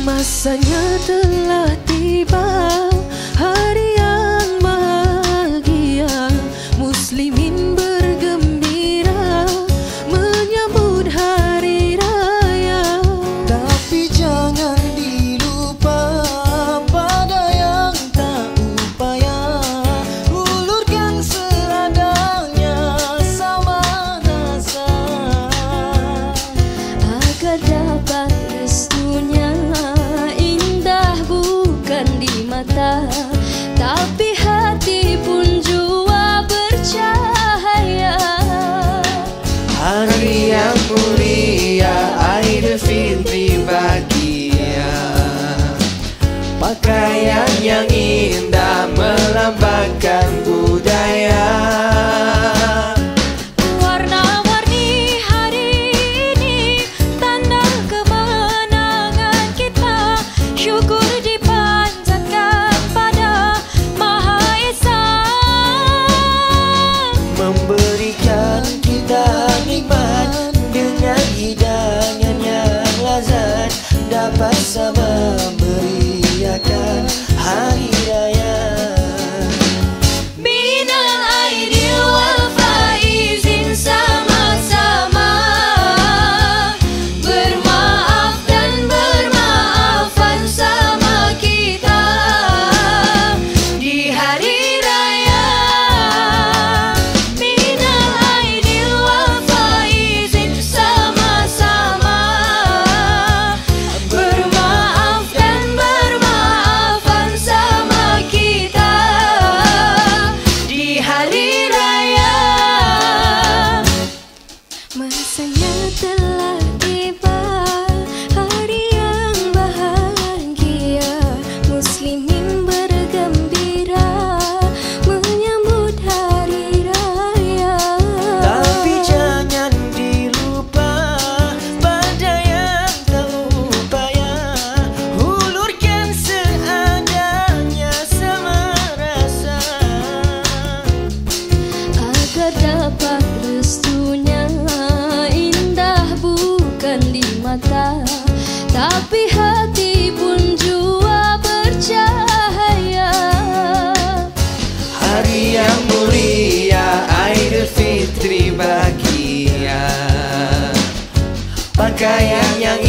Masanya telah tiba hari Tapi hati pun jua bercahaya. Hari yang mulia Aidul Fitri bahagia Pakai Meriahkan hari Dapat restunya. Indah bukan di mata Tapi hati pun jua bercahaya. Hari yang mulia Idul Fitri bahagia. Pakaian yang